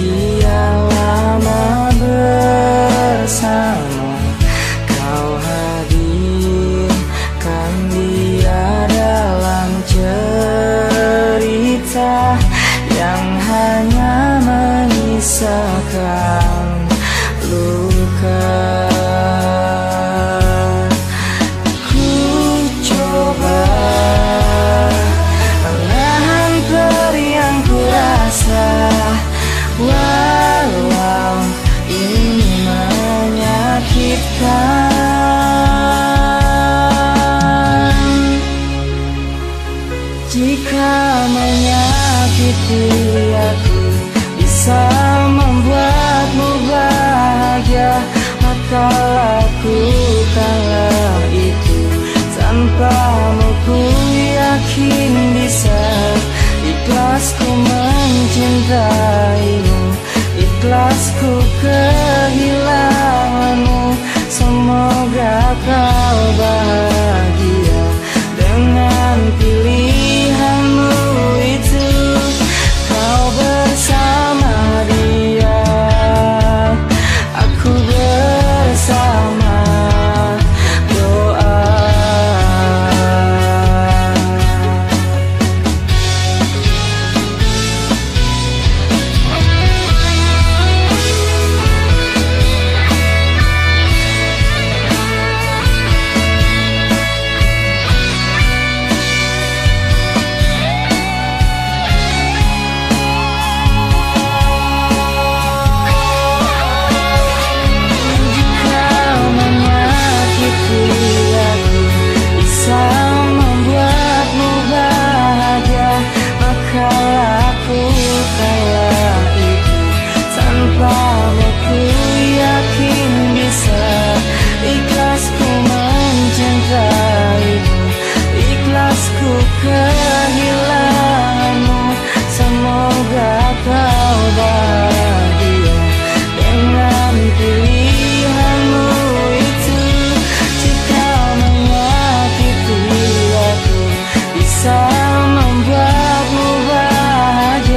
you.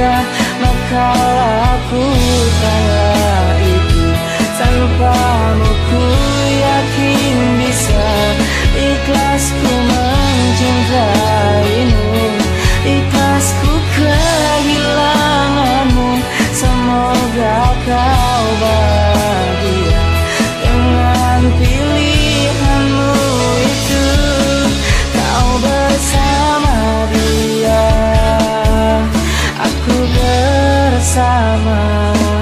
Bahagia Maka lakukanlah itu. Tanpamu ku bersama